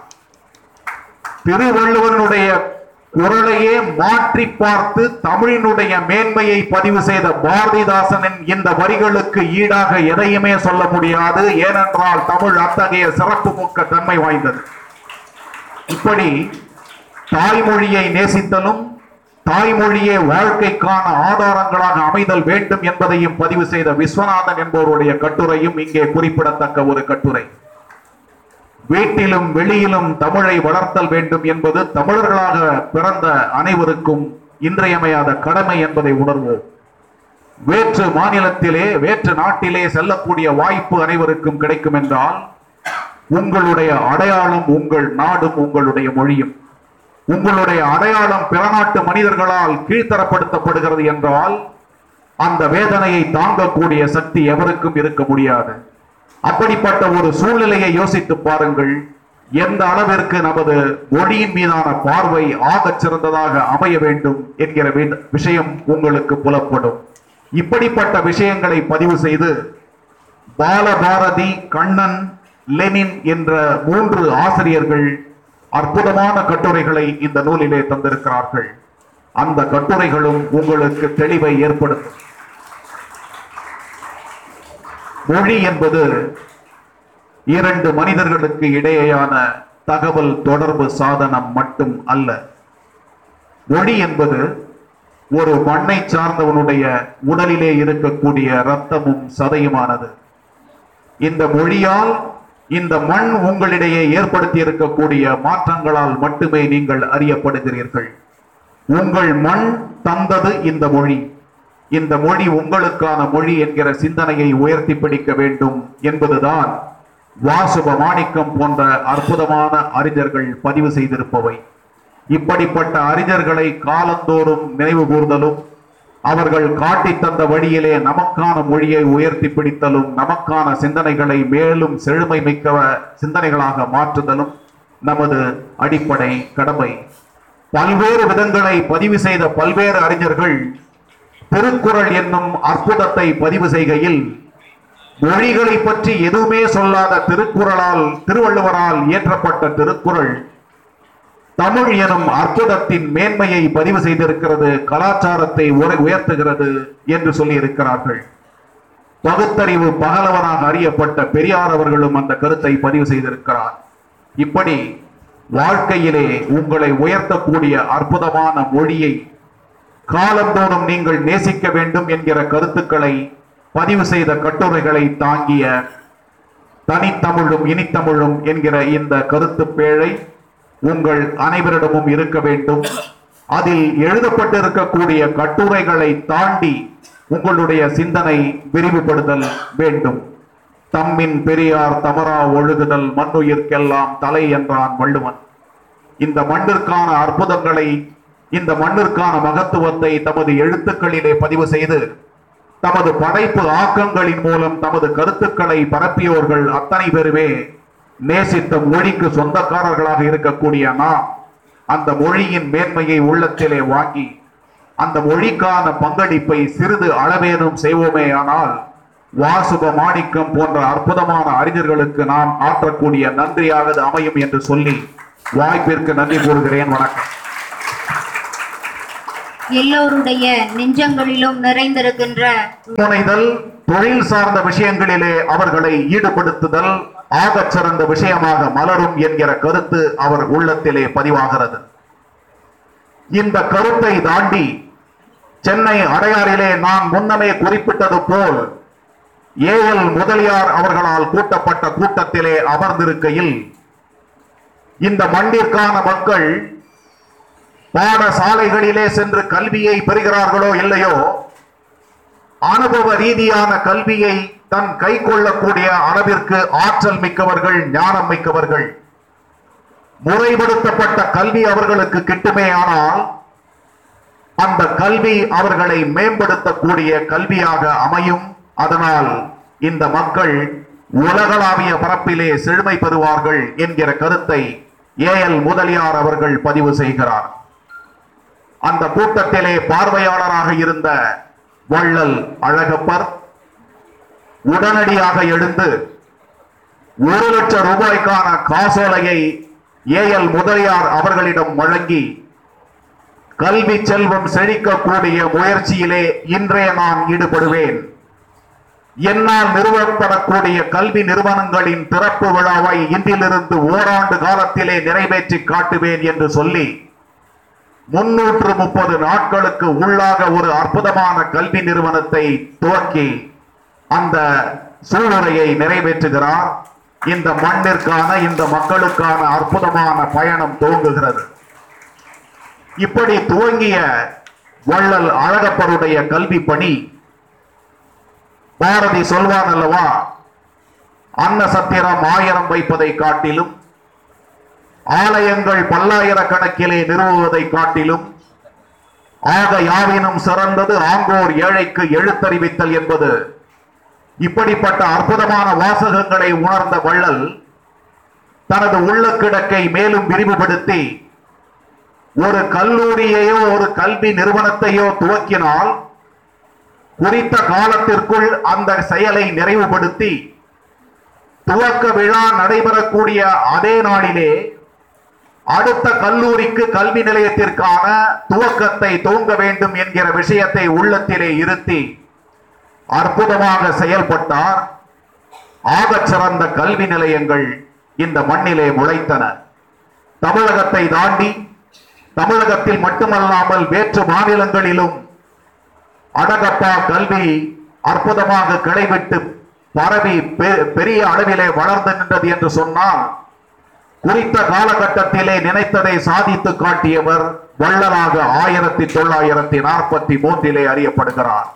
திருவள்ளுவனுடைய குரலையே மாற்றி பார்த்து தமிழினுடைய மேன்மையை பதிவு செய்த பாரதிதாசனின் இந்த வரிகளுக்கு ஈடாக எதையுமே சொல்ல முடியாது. ஏனென்றால் தமிழ் அத்தகைய சிறப்பு மிக்க தன்மை வாய்ந்தது. இப்படி தாய்மொழியை நேசித்தலும் தாய்மொழியே வாழ்க்கைக்கான ஆதாரங்களாக அமைதல் வேண்டும் என்பதையும் பதிவு செய்த விஸ்வநாதன் என்பவருடைய கட்டுரையும் இங்கே குறிப்பிடத்தக்க ஒரு கட்டுரை. வீட்டிலும் வெளியிலும் தமிழை வளர்த்தல் வேண்டும் என்பது தமிழர்களாக பிறந்த அனைவருக்கும் இன்றியமையாத கடமை என்பதை உணர்வோம் வேற்று மாநிலத்திலே வேற்று நாட்டிலே செல்லக்கூடிய வாய்ப்பு அனைவருக்கும் கிடைக்கும் என்றால் உங்களுடைய அடையாளம் உங்கள் நாடும் உங்களுடைய மொழியும். உங்களுடைய அடையாளம் பிற நாட்டு மனிதர்களால் கீழ்த்தரப்படுத்தப்படுகிறது என்றால் அந்த வேதனையை தாங்கக்கூடிய சக்தி எவருக்கும் இருக்க முடியாது. அப்படிப்பட்ட ஒரு சூழ்நிலையை யோசித்து பாருங்கள். எந்த அளவிற்கு நமது மொழியின் மீதான பார்வை ஆகச் சிறந்ததாக அமைய வேண்டும் என்கிற விஷயம் உங்களுக்கு புலப்படும். இப்படிப்பட்ட விஷயங்களை பதிவு செய்து பாலபாரதி கண்ணன் லெனின் என்ற மூன்று ஆசிரியர்கள் அற்புதமான கட்டுரைகளை இந்த நூலிலே தந்திருக்கிறார்கள். அந்த கட்டுரைகளும் உங்களுக்கு தெளிவை ஏற்படுத்தும். மொழி என்பது இரண்டு மனிதர்களுக்கு இடையேயான தகவல் தொடர்பு சாதனம் மட்டும் அல்ல. மொழி என்பது ஒரு மண்ணை சார்ந்தவனுடைய உடலிலே இருக்கக்கூடிய இரத்தமும் சதையுமானது. இந்த மொழியால் இந்த மண் உங்களிடையே ஏற்படுத்தி இருக்கக்கூடிய மாற்றங்களால் மட்டுமே நீங்கள் அறியப்படுகிறீர்கள். உங்கள் மண் தந்தது இந்த மொழி. இந்த மொழி உங்களுக்கான மொழி என்கிற சிந்தனையை உயர்த்தி பிடிக்க வேண்டும் என்பதுதான் வாசுப மாணிக்கம் போன்ற அற்புதமான அறிஞர்கள் பதிவு செய்திருப்பவை. இப்படிப்பட்ட அறிஞர்களை காலந்தோறும் நினைவு கூர்தலும் அவர்கள் காட்டி தந்த வழியிலே நமக்கான மொழியை உயர்த்தி பிடித்தலும் நமக்கான சிந்தனைகளை மேலும் செழுமை மிக்க சிந்தனைகளாக மாற்றுதலும் நமது அடிப்படை கடமை. பல்வேறு விதங்களை பதிவு செய்த பல்வேறு அறிஞர்கள் திருக்குறள் என்னும் அற்புதத்தை பதிவு செய்கையில் மொழிகளை பற்றி எதுவுமே சொல்லாத திருக்குறளால் திருவள்ளுவரால் இயற்றப்பட்ட திருக்குறள் தமிழ் எனும் அற்புதத்தின் மேன்மையை பதிவு செய்திருக்கிறது கலாச்சாரத்தை உயர்த்துகிறது என்று சொல்லியிருக்கிறார்கள். பகுத்தறிவு பகலவனாக அறியப்பட்ட பெரியார் அவர்களும் அந்த கருத்தை பதிவு செய்திருக்கிறார். இப்படி வாழ்க்கையிலே உங்களை உயர்த்தக்கூடிய அற்புதமான மொழியை காலந்தோறும் நீங்கள் நேசிக்க வேண்டும் என்கிற கருத்துக்களை பதிவு செய்த கட்டுரைகளை தாங்கிய தனித்தமிழும் இனித்தமிழும் என்கிற இந்த கருத்து பேழை உங்கள் அனைவரிடமும் இருக்க வேண்டும். அதில் எழுதப்பட்டிருக்கக்கூடிய கட்டுரைகளை தாண்டி உங்களுடைய சிந்தனை விரிவுபடுதல் வேண்டும். தம்மின் பெரியார் தமரா ஒழுகுதல் மண்ணுயிர்க்கெல்லாம் தலை என்றான் வள்ளுவன். இந்த மண்ணிற்கான அற்புதங்களை இந்த மண்ணிற்கான மகத்துவத்தை தமது எழுத்துக்களிலே பதிவு செய்து தமது படைப்பு ஆக்கங்களின் மூலம் தமது கருத்துக்களை பரப்பியோர்கள் அத்தனை பேருமே நேசித்த மொழிக்கு சொந்தக்காரர்களாக இருக்கக்கூடிய நாம் அந்த மொழியின் மேன்மையை உள்ளத்திலே வாங்கி அந்த மொழிக்கான பங்களிப்பை சிறிது அளவேனும் செய்வோமே ஆனால் வாசுப மாணிக்கம் போன்ற அற்புதமான அறிஞர்களுக்கு நாம் ஆற்றக்கூடிய நன்றியாவது அமையும் என்று சொல்லி வாய்ப்பிற்கு நன்றி கூறுகிறேன். வணக்கம்.
எல்லோருடைய நெஞ்சங்களிலும் நிறைந்திருக்கின்ற
தொழில் சார்ந்த விஷயங்களிலே அவர்களை ஈடுபடுத்துதல் ஆகச் சிறந்த விஷயமாக மலரும் என்கிற கருத்து அவர் உள்ளத்திலே பதிவாகிறது. இந்த கருத்தை தாண்டி சென்னை அடையாறிலே நான் முன்னமே குறிப்பிட்டது போல் ஏஎல் முதலியார் அவர்களால் கூட்டப்பட்ட கூட்டத்திலே அமர்ந்திருக்கையில் இந்த மண்ணிற்கான மக்கள் பாடசாலைகளிலே சென்று கல்வியை பெறுகிறார்களோ இல்லையோ அனுபவ ரீதியான கல்வியை தன் கை கொள்ளக்கூடிய அளவிற்கு ஆற்றல் மிக்கவர்கள் ஞானம் மிக்கவர்கள். முறைப்படுத்தப்பட்ட கல்வி அவர்களுக்கு கிட்டுமே ஆனால் அந்த கல்வி அவர்களை மேம்படுத்தக்கூடிய கல்வியாக அமையும். அதனால் இந்த மக்கள் உலகளாவிய பரப்பிலே செழுமை பெறுவார்கள் என்கிற கருத்தை ஏஎல் முதலியார் அவர்கள் பதிவு செய்கிறார். அந்த கூட்டத்திலே பார்வையாளராக இருந்த வள்ளல் அழகப்பர் உடனடியாக எழுந்து ஒரு லட்சம் ரூபாய்க்கான காசோலையை ஏஎல் முதலியார் அவர்களிடம் வழங்கி கல்வி செல்வம் செழிக்கக்கூடிய முயற்சியிலே இன்றே நான் ஈடுபடுவேன். என்னால் நிறுவப்படக்கூடிய கல்வி நிறுவனங்களின் திறப்பு விழாவை இன்றிலிருந்து ஓராண்டு காலத்திலே நிறைவேற்றி காட்டுவேன் என்று சொல்லி முன்னூற்று முப்பது நாட்களுக்கு உள்ளாக ஒரு அற்புதமான கல்வி நிறுவனத்தை துவக்கி அந்த சூழ்நிலையை நிறைவேற்றுகிறார். இந்த மண்ணிற்கான இந்த மக்களுக்கான அற்புதமான பயணம் துவங்குகிறது. இப்படி துவங்கிய வள்ளல் அழகப்பருடைய கல்வி பணி பாரதி சொல்வான் அல்லவா அன்ன சத்திரம் ஆயிரம் வைப்பதை காட்டிலும் ஆலயங்கள் பல்லாயிரக்கணக்கிலே நிறுவுவதை காட்டிலும் ஆக யாவினும் சிறந்தது ஆங்கோர் ஏழைக்கு எழுத்தறிவித்தல் என்பது. இப்படிப்பட்ட அற்புதமான வாசகங்களை உணர்ந்த வள்ளல் தனது உள்ள கிடக்கை மேலும் விரிவுபடுத்தி ஒரு கல்லூரியையோ ஒரு கல்வி நிறுவனத்தையோ துவக்கினால் குறித்த காலத்திற்குள் அந்த செயலை நிறைவுபடுத்தி துவக்க விழா நடைபெறக்கூடிய அதே நாளிலே அடுத்த கல்லூரிக்கு கல்வி நிலையத்திற்கான துவக்கத்தை தூங்க வேண்டும் என்கிற விஷயத்தை உள்ளத்திலே இருத்தி அற்புதமாக செயல்பட்டார். ஆகச் சிறந்த கல்வி நிலையங்கள் இந்த மண்ணிலே முளைத்தன. தமிழகத்தை தாண்டி தமிழகத்தில் மட்டுமல்லாமல் வேற்று மாநிலங்களிலும் அடகப்பா கல்வி அற்புதமாக கிளைவிட்டு பரவி பெ- பெரிய அளவிலே வளர்ந்து நின்றது என்று சொன்னால் குறித்த காலகட்டத்திலே நினைத்ததை சாதித்து காட்டியவர் வள்ளலாக ஆயிரத்தி தொள்ளாயிரத்தி நாற்பத்தி மூன்றிலே அறியப்படுகிறார்.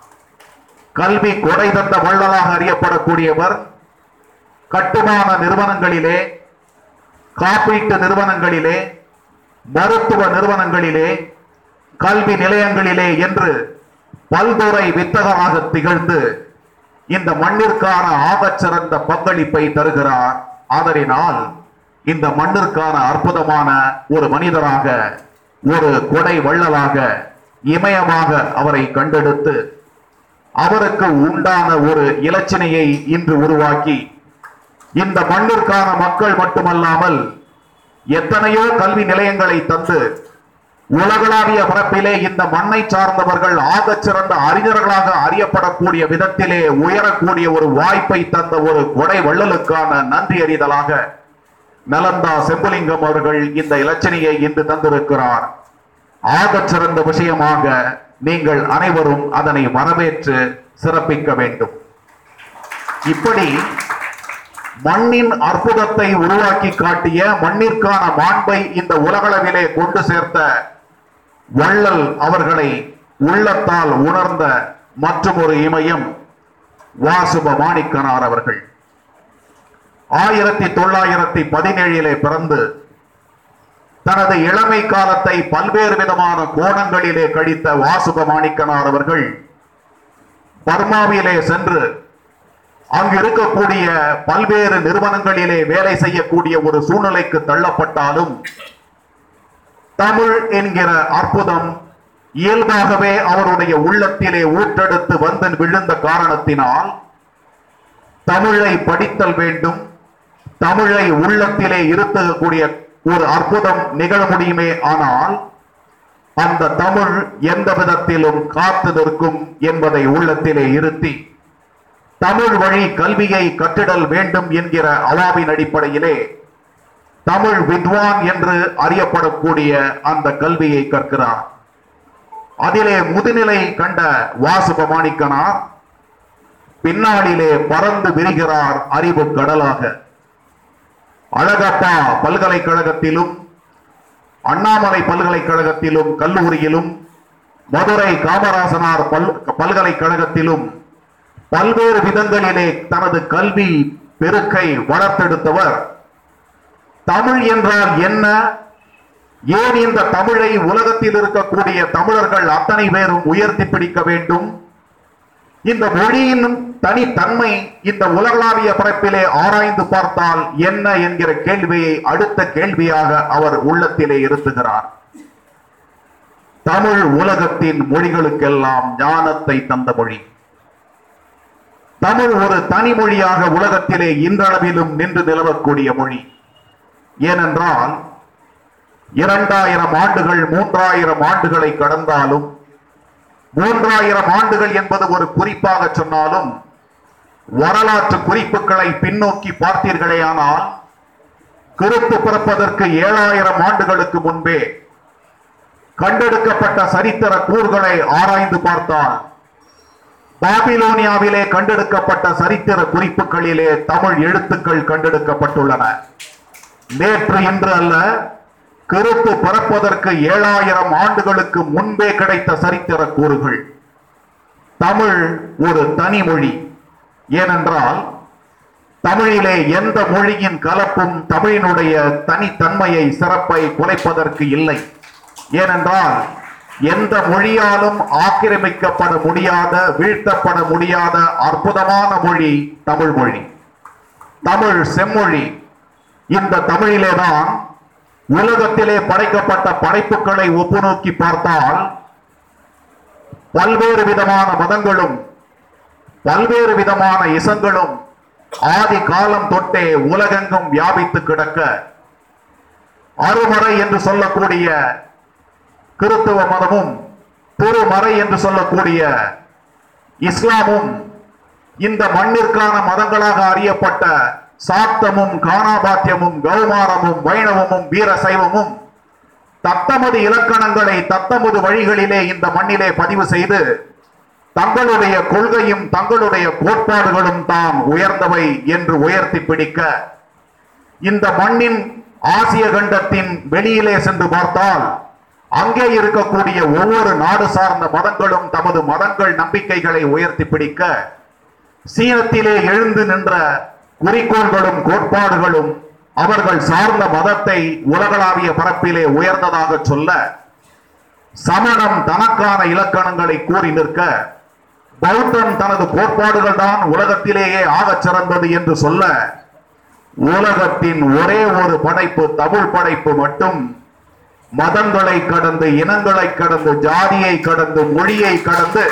கல்வி கொடை தந்த வள்ளலாக அறியப்படக்கூடியவர் கட்டுமான நிறுவனங்களிலே காப்பீட்டு நிறுவனங்களிலே மருத்துவ நிறுவனங்களிலே கல்வி நிலையங்களிலே என்று பல்துறை வித்தகராக திகழ்ந்து இந்த மண்ணிற்கான ஆகச்சிறந்த பங்களிப்பை தருகிறார். ஆதரினால் இந்த மண்ணிற்கான அற்புதமான ஒரு மனிதராக ஒரு கொடை வள்ளலாக இமயமாக அவரை கண்டெடுத்து அவருக்கு உண்டான ஒரு இலச்சினையை இன்று உருவாக்கி இந்த மண்ணிற்கான மக்கள் மட்டுமல்லாமல் எத்தனையோ கல்வி நிலையங்களை தந்து உலகளாவிய பரப்பிலே இந்த மண்ணை சார்ந்தவர்கள் ஆகச் சிறந்த அறிஞர்களாக அறியப்படக்கூடிய விதத்திலே உயரக்கூடிய ஒரு வாய்ப்பை தந்த ஒரு கொடை வள்ளலுக்கான நன்றி அறிதலாக நலந்தா செம்புலிங்கம் அவர்கள் இந்த இலச்சனையை இன்று தந்திருக்கிறார். ஆகச் சிறந்த விஷயமாக நீங்கள் அனைவரும் அதனை வரவேற்று சிறப்பிக்க வேண்டும். இப்படி மண்ணின் அற்புதத்தை உருவாக்கி காட்டிய மண்ணிற்கான மாண்பை இந்த உலகளவிலே கொண்டு சேர்த்த வள்ளல் அவர்களை உள்ளத்தால் உணர்ந்த மற்றும் ஒரு இமயம் வாசுப மாணிக்கனார் அவர்கள். ஆயிரத்தி தொள்ளாயிரத்தி பதினேழிலே பிறந்து தனது இளமை காலத்தை பல்வேறு விதமான கோணங்களிலே கழித்த வாசுக மாணிக்கனார் அவர்கள் பர்மாவிலே சென்று அங்கு இருக்கக்கூடிய பல்வேறு நிறுவனங்களிலே வேலை செய்யக்கூடிய ஒரு சூழ்நிலைக்கு தள்ளப்பட்டாலும் தமிழ் என்கிற அற்புதம் இயல்பாகவே அவருடைய உள்ளத்திலே ஊற்றெடுத்து வந்து விழுந்த காரணத்தினால் தமிழை படித்தல் வேண்டும் தமிழை உள்ளத்திலே இருத்தக்கூடிய ஒரு அற்புதம் நிகழ முடியுமே ஆனால் அந்த தமிழ் எந்த விதத்திலும் காத்து நிற்கும் என்பதை உள்ளத்திலே இருத்தி தமிழ் வழி கல்வியை கற்றிடல் வேண்டும் என்கிற அவாவின் அடிப்படையிலே தமிழ் வித்வான் என்று அறியப்படக்கூடிய அந்த கல்வியை கற்கிறார். அதிலே முதுநிலை கண்ட வாசுப பின்னாளிலே பறந்து விரிகிறார் அறிவு கடலாக. அழகப்பா பல்கலைக்கழகத்திலும் அண்ணாமலை பல்கலைக்கழகத்திலும் கல்லூரியிலும் மதுரை காமராசனார் பல் பல்கலைக்கழகத்திலும் பல்வேறு விதங்களிலே தனது கல்வி பெருக்கை வளர்த்தெடுத்தவர். தமிழ் என்றால் என்ன? ஏன் இந்த தமிழை உலகத்தில் இருக்கக்கூடிய தமிழர்கள் அத்தனை பேரும் உயர்த்தி பிடிக்க வேண்டும்? இந்த மொழியின் தனித்தன்மை இந்த உலகளாவிய பரப்பிலே ஆராய்ந்து பார்த்தால் என்ன என்கிற கேள்வியை அடுத்த கேள்வியாக அவர் உள்ளத்திலே இருத்துகிறார். தமிழ் உலகத்தின் மொழிகளுக்கெல்லாம் ஞானத்தை தந்த மொழி. தமிழ் ஒரு தனி மொழியாக உலகத்திலே இன்றளவிலும் நின்று நிலவக்கூடிய மொழி. ஏனென்றால் இரண்டாயிரம் ஆண்டுகள் மூன்றாயிரம் ஆண்டுகளை கடந்தாலும் மூன்றாயிரம் ஆண்டுகள் என்பது ஒரு குறிப்பாக சொன்னாலும் வரலாற்று குறிப்புகளை பின்னோக்கி பார்த்தீர்களேயானால் கிறிஸ்து பிறப்பதற்கு ஏழாயிரம் ஆண்டுகளுக்கு முன்பே கண்டெடுக்கப்பட்ட சரித்திர கூறுகளை ஆராய்ந்து பார்த்தால் பாபிலோனியாவிலே கண்டெடுக்கப்பட்ட சரித்திர குறிப்புகளிலே தமிழ் எழுத்துக்கள் கண்டெடுக்கப்பட்டுள்ளன. நேற்று இன்று அல்ல கிறிஸ்து பிறப்பதற்கு ஏழாயிரம் ஆண்டுகளுக்கு முன்பே கிடைத்த சரித்திர கூறுகள். தமிழ் ஒரு தனி மொழி ஏனென்றால் தமிழிலே எந்த மொழியின் கலப்பும் தமிழினுடைய தனித்தன்மையை சிறப்பை குலைப்பதற்கு இல்லை. ஏனென்றால் எந்த மொழியாலும் ஆக்கிரமிக்கப்பட முடியாத வீழ்த்தப்பட முடியாத அற்புதமான மொழி தமிழ் மொழி. தமிழ் செம்மொழி. இந்த தமிழிலே தான் உலகத்திலே படைக்கப்பட்ட படைப்புகளை ஒப்பு நோக்கி பார்த்தால் பல்வேறு விதமான மதங்களும் பல்வேறு விதமான இசங்களும் ஆதி காலம் தொட்டே உலகெங்கும் வியாபித்து கிடக்க அருமறை என்று சொல்லக்கூடிய கிறித்துவ மதமும் திருமறை என்று சொல்லக்கூடிய இஸ்லாமும் இந்த மண்ணிற்கான மதங்களாக அறியப்பட்ட சாத்தமும் காணாபாத்தியமும் கௌமாரமும் வைணவமும் வீர சைவமும் தத்தமது இலக்கணங்களை தத்தமது வழிகளிலே இந்த மண்ணிலே பதிவு செய்து தங்களுடைய கொள்கையும் தங்களுடைய கோட்பாடுகளும் தான் உயர்ந்தவை என்று உயர்த்தி பிடிக்க இந்த மண்ணின் ஆசிய கண்டத்தின் வெளியிலே சென்று பார்த்தால் அங்கே இருக்கக்கூடிய ஒவ்வொரு நாடு சார்ந்த மதங்களும் தமது மதங்கள் நம்பிக்கைகளை உயர்த்தி பிடிக்க சீனத்திலே எழுந்து நின்ற குறிக்கோள்களும் கோட்பாடுகளும் அவர்கள் சார்ந்த மதத்தை உலகளாவிய பரப்பிலே உயர்ந்ததாக சொல்ல சமணம் தனக்கான இலக்கணங்களை கூறி நிற்க பௌத்தம் தனது கோட்பாடுகள் தான் உலகத்திலேயே ஆகச் சிறந்தது என்று சொல்ல உலகத்தின் ஒரே ஒரு படைப்பு தமிழ் படைப்பு மட்டும். மதங்களை கடந்து இனங்களை கடந்து ஜாதியை கடந்து மொழியை கடந்து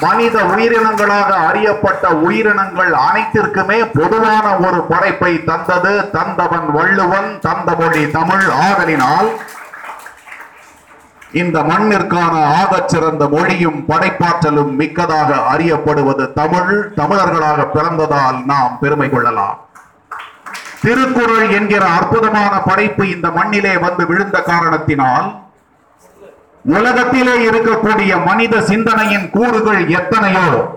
மனித உயிரினங்களாக அறியப்பட்ட உயிரினங்கள் அனைத்திற்குமே பொதுவான ஒரு படைப்பை தந்தது தந்தவன் வள்ளுவன் தந்த மொழி தமிழ். ஆதலினால் இந்த மண்ணிற்கான ஆகச் சிறந்த மொழியும் படைப்பாற்றலும் மிக்கதாக அறியப்படுவது தமிழ் தமிழர்களாக பிறந்ததால் நாம் பெருமை கொள்ளலாம். திருக்குறள் என்கிற அற்புதமான படைப்பு இந்த மண்ணிலே வந்து விழுந்த காரணத்தினால் உலகத்திலே இருக்கக்கூடிய மனித சிந்தனையின் கூறுகள் எத்தனையோ?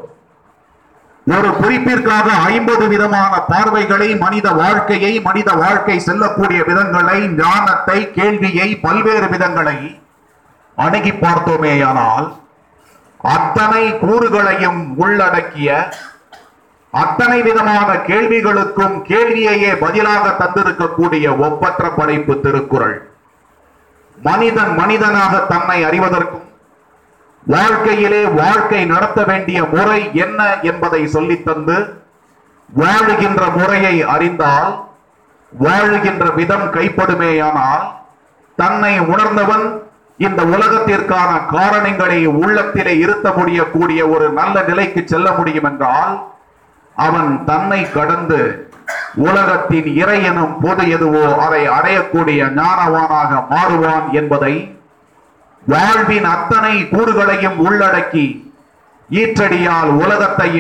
ஒரு குறிப்பிற்காக ஐம்பது விதமான பார்வைகளை மனித வாழ்க்கையை மனித வாழ்க்கை செல்லக்கூடிய விதங்களை ஞானத்தை கேள்வியை பல்வேறு விதங்களை அணுகி பார்த்தோமேயானால் அத்தனை கூறுகளையும் உள்ளடக்கிய அத்தனை விதமான கேள்விகளுக்கும் கேள்வியையே பதிலாக தந்திருக்கக்கூடிய ஒப்பற்ற படைப்பு திருக்குறள். மனிதன் மனிதனாக தன்னை அறிவதற்கும் வாழ்க்கையிலே வாழ்க்கை நடத்த வேண்டிய முறை என்ன என்பதை சொல்லித் தந்து வாழுகின்ற முறையை அறிந்தால் வாழுகின்ற விதம் கைப்படுமேயானால் தன்னை உணர்ந்தவன் இந்த உலகத்திற்கான காரணங்களை உள்ளத்திலே இருத்த முடியக்கூடிய ஒரு நல்ல நிலைக்கு செல்ல முடியும் என்றால் அவன் தன்னை கடந்து உலகத்தின் இறை எனும் பொது எதுவோ அதை அடையக்கூடிய ஞானவானாக மாறுவான் என்பதை வாழ்வின் அத்தனை கூறுகளையும் உள்ளடக்கி ஈற்றடியால் உலகத்தையும்